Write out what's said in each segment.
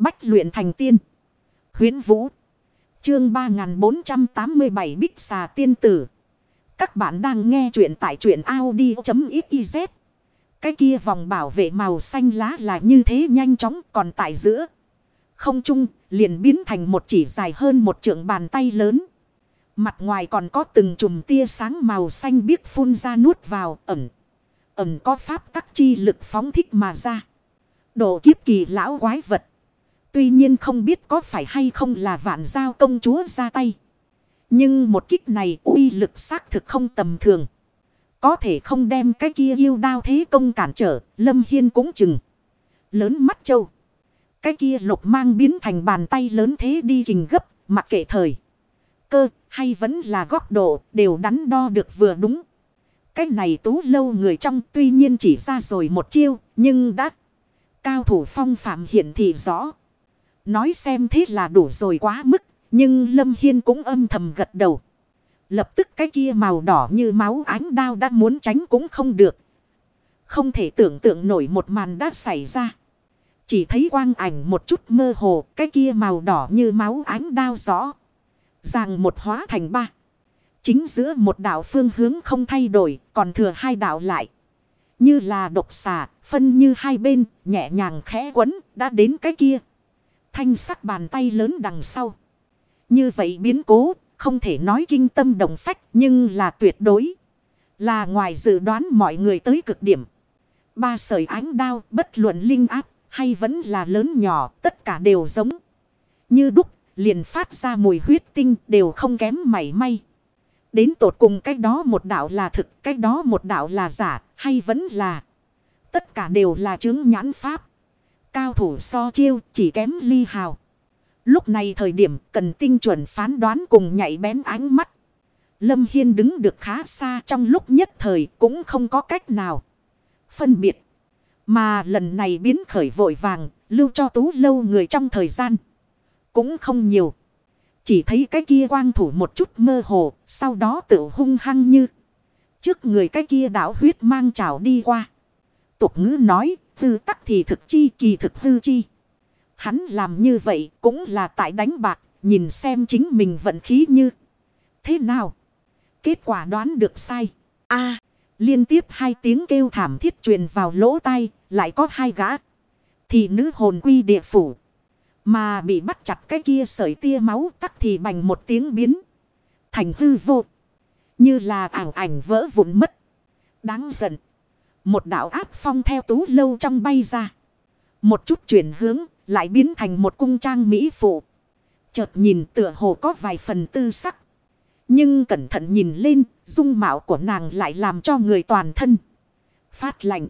Bách luyện thành tiên. Huyến Vũ. Chương 3487 Bích Xà Tiên Tử. Các bạn đang nghe truyện tại truyện Audi.xyz. Cái kia vòng bảo vệ màu xanh lá là như thế nhanh chóng còn tại giữa. Không trung liền biến thành một chỉ dài hơn một trượng bàn tay lớn. Mặt ngoài còn có từng chùm tia sáng màu xanh biếc phun ra nuốt vào, ẩm. Ẩm có pháp tắc chi lực phóng thích mà ra. Độ kiếp kỳ lão quái vật. Tuy nhiên không biết có phải hay không là vạn giao công chúa ra tay. Nhưng một kích này uy lực xác thực không tầm thường. Có thể không đem cái kia yêu đao thế công cản trở, Lâm Hiên cũng chừng. Lớn mắt châu. Cái kia lục mang biến thành bàn tay lớn thế đi kình gấp, mặc kệ thời. Cơ, hay vẫn là góc độ, đều đắn đo được vừa đúng. Cái này tú lâu người trong tuy nhiên chỉ ra rồi một chiêu, nhưng đã cao thủ phong phạm hiện thị rõ. Nói xem thế là đủ rồi quá mức, nhưng Lâm Hiên cũng âm thầm gật đầu. Lập tức cái kia màu đỏ như máu ánh đao đã muốn tránh cũng không được. Không thể tưởng tượng nổi một màn đã xảy ra. Chỉ thấy quang ảnh một chút mơ hồ, cái kia màu đỏ như máu ánh đao rõ. Ràng một hóa thành ba. Chính giữa một đạo phương hướng không thay đổi, còn thừa hai đạo lại. Như là độc xà, phân như hai bên, nhẹ nhàng khẽ quấn, đã đến cái kia. Thanh sắc bàn tay lớn đằng sau. Như vậy biến cố, không thể nói kinh tâm động phách, nhưng là tuyệt đối. Là ngoài dự đoán mọi người tới cực điểm. Ba sợi ánh đao, bất luận linh áp, hay vẫn là lớn nhỏ, tất cả đều giống. Như đúc, liền phát ra mùi huyết tinh, đều không kém mảy may. Đến tột cùng cái đó một đạo là thực, cái đó một đạo là giả, hay vẫn là. Tất cả đều là chứng nhãn pháp. Cao thủ so chiêu chỉ kém ly hào. Lúc này thời điểm cần tinh chuẩn phán đoán cùng nhạy bén ánh mắt. Lâm Hiên đứng được khá xa trong lúc nhất thời cũng không có cách nào. Phân biệt. Mà lần này biến khởi vội vàng, lưu cho tú lâu người trong thời gian. Cũng không nhiều. Chỉ thấy cái kia quang thủ một chút mơ hồ, sau đó tự hung hăng như. Trước người cái kia đảo huyết mang trào đi qua. Tục ngữ nói, hư tắc thì thực chi kỳ thực hư chi. Hắn làm như vậy cũng là tại đánh bạc, nhìn xem chính mình vận khí như thế nào. Kết quả đoán được sai. a liên tiếp hai tiếng kêu thảm thiết truyền vào lỗ tai, lại có hai gã. Thì nữ hồn quy địa phủ. Mà bị bắt chặt cái kia sợi tia máu tắc thì bành một tiếng biến. Thành hư vô. Như là ảo ảnh vỡ vụn mất. Đáng giận. Một đạo áp phong theo tú lâu trong bay ra. Một chút chuyển hướng lại biến thành một cung trang mỹ phụ. Chợt nhìn tựa hồ có vài phần tư sắc. Nhưng cẩn thận nhìn lên, dung mạo của nàng lại làm cho người toàn thân. Phát lạnh.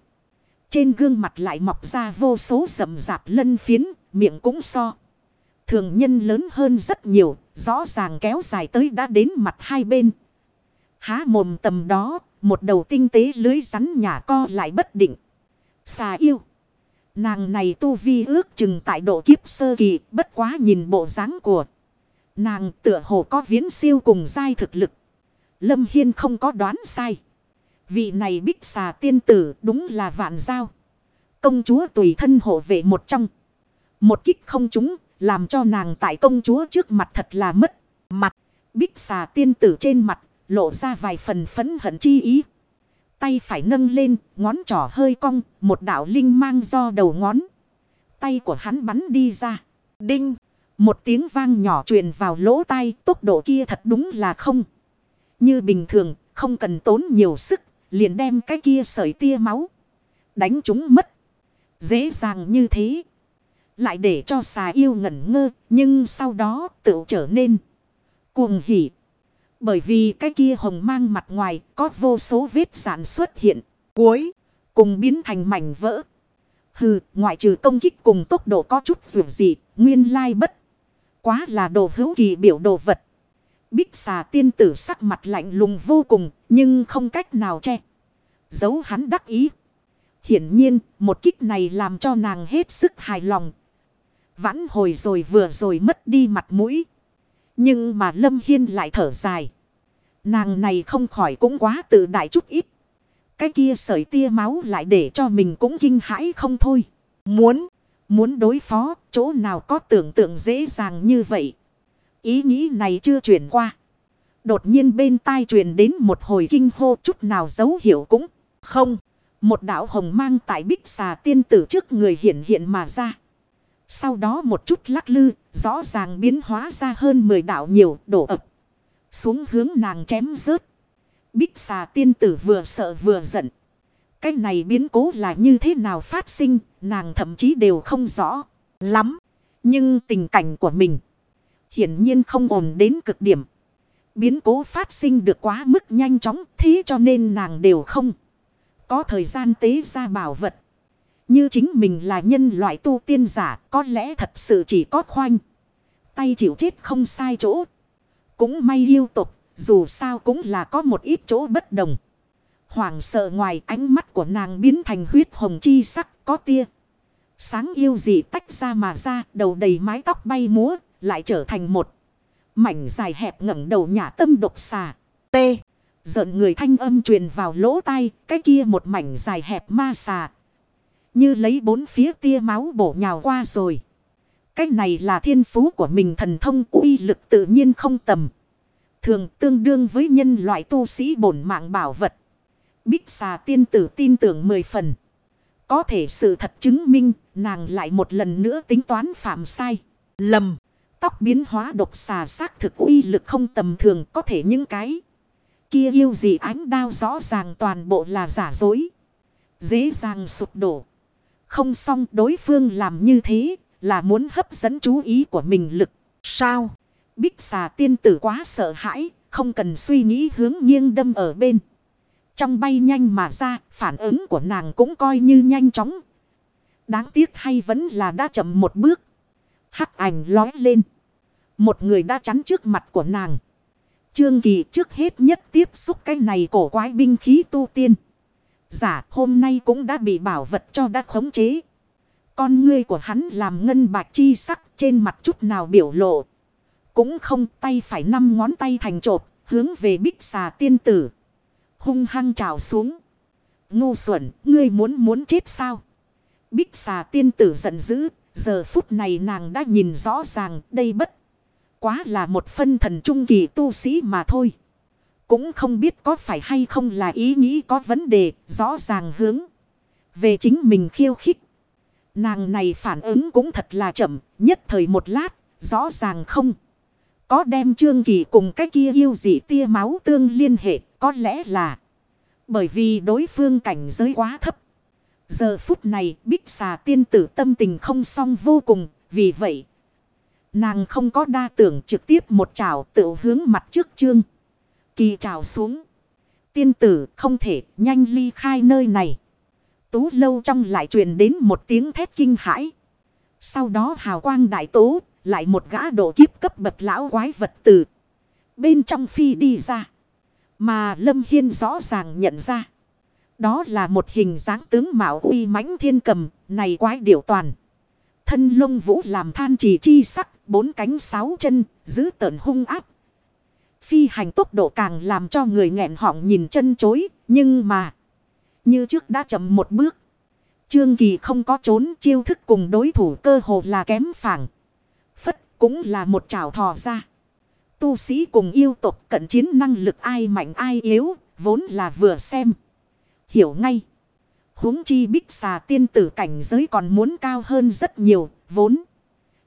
Trên gương mặt lại mọc ra vô số rậm rạp lân phiến, miệng cũng so. Thường nhân lớn hơn rất nhiều, rõ ràng kéo dài tới đã đến mặt hai bên. Há mồm tầm đó, một đầu tinh tế lưới rắn nhà co lại bất định. Xà yêu. Nàng này tu vi ước chừng tại độ kiếp sơ kỳ, bất quá nhìn bộ dáng của. Nàng tựa hồ có viễn siêu cùng giai thực lực. Lâm Hiên không có đoán sai. Vị này bích xà tiên tử đúng là vạn giao. Công chúa tùy thân hộ vệ một trong. Một kích không trúng, làm cho nàng tại công chúa trước mặt thật là mất mặt. Bích xà tiên tử trên mặt, lộ ra vài phần phấn hận chi ý. Tay phải nâng lên, ngón trỏ hơi cong, một đạo linh mang do đầu ngón. Tay của hắn bắn đi ra. Đinh! Một tiếng vang nhỏ truyền vào lỗ tai, tốc độ kia thật đúng là không. Như bình thường, không cần tốn nhiều sức, liền đem cái kia sợi tia máu. Đánh chúng mất. Dễ dàng như thế. Lại để cho xà yêu ngẩn ngơ, nhưng sau đó tự trở nên cuồng hỉ. Bởi vì cái kia hồng mang mặt ngoài có vô số vết sản xuất hiện. Cuối cùng biến thành mảnh vỡ. Hừ, ngoại trừ công kích cùng tốc độ có chút dù gì, nguyên lai bất. Quá là đồ hữu kỳ biểu đồ vật. Bích xà tiên tử sắc mặt lạnh lùng vô cùng, nhưng không cách nào che. Giấu hắn đắc ý. Hiển nhiên, một kích này làm cho nàng hết sức hài lòng. Vãn hồi rồi vừa rồi mất đi mặt mũi. Nhưng mà Lâm Hiên lại thở dài. Nàng này không khỏi cũng quá tự đại chút ít. Cái kia sợi tia máu lại để cho mình cũng kinh hãi không thôi. Muốn, Muốn đối phó, chỗ nào có tưởng tượng dễ dàng như vậy. Ý nghĩ này chưa chuyển qua. Đột nhiên bên tai truyền đến một hồi kinh hô chút nào dấu hiệu cũng không. Một đạo hồng mang tại bích xà tiên tử trước người hiện hiện mà ra. Sau đó một chút lắc lư, rõ ràng biến hóa ra hơn 10 đạo nhiều đổ ập. Xuống hướng nàng chém rớt. Bích xà tiên tử vừa sợ vừa giận. Cái này biến cố là như thế nào phát sinh, nàng thậm chí đều không rõ lắm. Nhưng tình cảnh của mình hiển nhiên không ổn đến cực điểm. Biến cố phát sinh được quá mức nhanh chóng thế cho nên nàng đều không có thời gian tế ra bảo vật. Như chính mình là nhân loại tu tiên giả có lẽ thật sự chỉ có khoanh. Tay chịu chết không sai chỗ. Cũng may yêu tục dù sao cũng là có một ít chỗ bất đồng. Hoảng sợ ngoài ánh mắt của nàng biến thành huyết hồng chi sắc có tia. Sáng yêu gì tách ra mà ra đầu đầy mái tóc bay múa lại trở thành một. Mảnh dài hẹp ngẩng đầu nhà tâm độc xà. T. Giận người thanh âm truyền vào lỗ tai, cái kia một mảnh dài hẹp ma xà. Như lấy bốn phía tia máu bổ nhào qua rồi. Cái này là thiên phú của mình thần thông uy lực tự nhiên không tầm. Thường tương đương với nhân loại tu sĩ bổn mạng bảo vật. Bích xà tiên tử tin tưởng mười phần. Có thể sự thật chứng minh, nàng lại một lần nữa tính toán phạm sai. Lầm. Tóc biến hóa độc xà xác thực uy lực không tầm thường có thể những cái. Kia yêu gì ánh đao rõ ràng toàn bộ là giả dối. Dễ dàng sụp đổ. Không xong, đối phương làm như thế là muốn hấp dẫn chú ý của mình lực. Sao? Bích xà tiên tử quá sợ hãi. Không cần suy nghĩ hướng nghiêng đâm ở bên. Trong bay nhanh mà ra, phản ứng của nàng cũng coi như nhanh chóng. Đáng tiếc hay vẫn là đã chậm một bước. Hắc ảnh lói lên. Một người đã chắn trước mặt của nàng. Trương Kỳ trước hết nhất tiếp xúc cái này cổ quái binh khí tu tiên. Giả hôm nay cũng đã bị bảo vật cho đã khống chế. Con ngươi của hắn làm ngân bạch chi sắc trên mặt chút nào biểu lộ. Cũng không tay phải năm ngón tay thành trộp hướng về bích xà tiên tử. Hung hăng trào xuống. Ngu xuẩn, ngươi muốn muốn chết sao? Bích xà tiên tử giận dữ, giờ phút này nàng đã nhìn rõ ràng đây bất. Quá là một phân thần trung kỳ tu sĩ mà thôi. Cũng không biết có phải hay không là ý nghĩ có vấn đề, rõ ràng hướng. Về chính mình khiêu khích. Nàng này phản ứng cũng thật là chậm, nhất thời một lát, rõ ràng không. Có đem trương kỳ cùng cái kia yêu dị tia máu tương liên hệ, có lẽ là bởi vì đối phương cảnh giới quá thấp. Giờ phút này bích xà tiên tử tâm tình không xong vô cùng, vì vậy Nàng không có đa tưởng trực tiếp một trào tự hướng mặt trước trương. Kỳ trào xuống. Tiên tử không thể nhanh ly khai nơi này. Tú lâu trong lại truyền đến một tiếng thét kinh hãi. Sau đó hào quang đại tố lại một gã độ kiếp cấp bậc lão quái vật tử. Bên trong phi đi ra. Mà Lâm Hiên rõ ràng nhận ra. Đó là một hình dáng tướng mạo uy mãnh thiên cầm, này quái điểu toàn. Thân lông vũ làm than chỉ chi sắc, bốn cánh sáu chân, giữ tợn hung áp. Phi hành tốc độ càng làm cho người nghẹn họng nhìn chân chối, nhưng mà, như trước đã chậm một bước. Trương Kỳ không có trốn chiêu thức cùng đối thủ cơ hồ là kém phẳng. Phất cũng là một trảo thò ra. Tu sĩ cùng yêu tục cận chiến năng lực ai mạnh ai yếu, vốn là vừa xem. Hiểu ngay. huống chi bích xà tiên tử cảnh giới còn muốn cao hơn rất nhiều, vốn.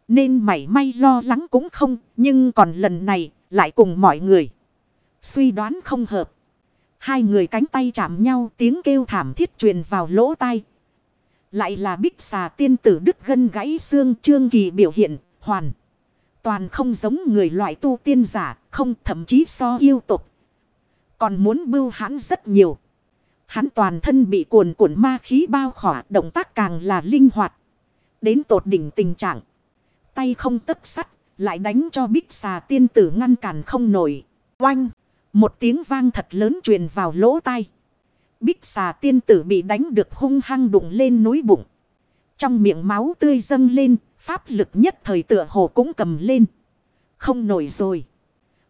Nên mảy may lo lắng cũng không, nhưng còn lần này lại cùng mọi người. Suy đoán không hợp. Hai người cánh tay chạm nhau tiếng kêu thảm thiết truyền vào lỗ tai. Lại là bích xà tiên tử đứt gân gãy xương trương kỳ biểu hiện, hoàn. Toàn không giống người loại tu tiên giả, không thậm chí so yêu tục. Còn muốn bưu hãn rất nhiều. Hắn toàn thân bị cuồn cuộn ma khí bao khỏa, động tác càng là linh hoạt. Đến tột đỉnh tình trạng. Tay không tấp sắt, lại đánh cho bích xà tiên tử ngăn cản không nổi. Oanh! Một tiếng vang thật lớn truyền vào lỗ tai. Bích xà tiên tử bị đánh được hung hăng đụng lên núi bụng. Trong miệng máu tươi dâng lên, pháp lực nhất thời tựa hồ cũng cầm lên. Không nổi rồi.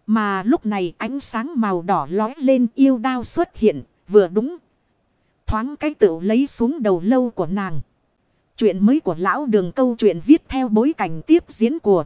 Mà lúc này ánh sáng màu đỏ lói lên yêu đao xuất hiện, vừa đúng. Thoáng cái tựu lấy xuống đầu lâu của nàng. Chuyện mới của lão đường câu chuyện viết theo bối cảnh tiếp diễn của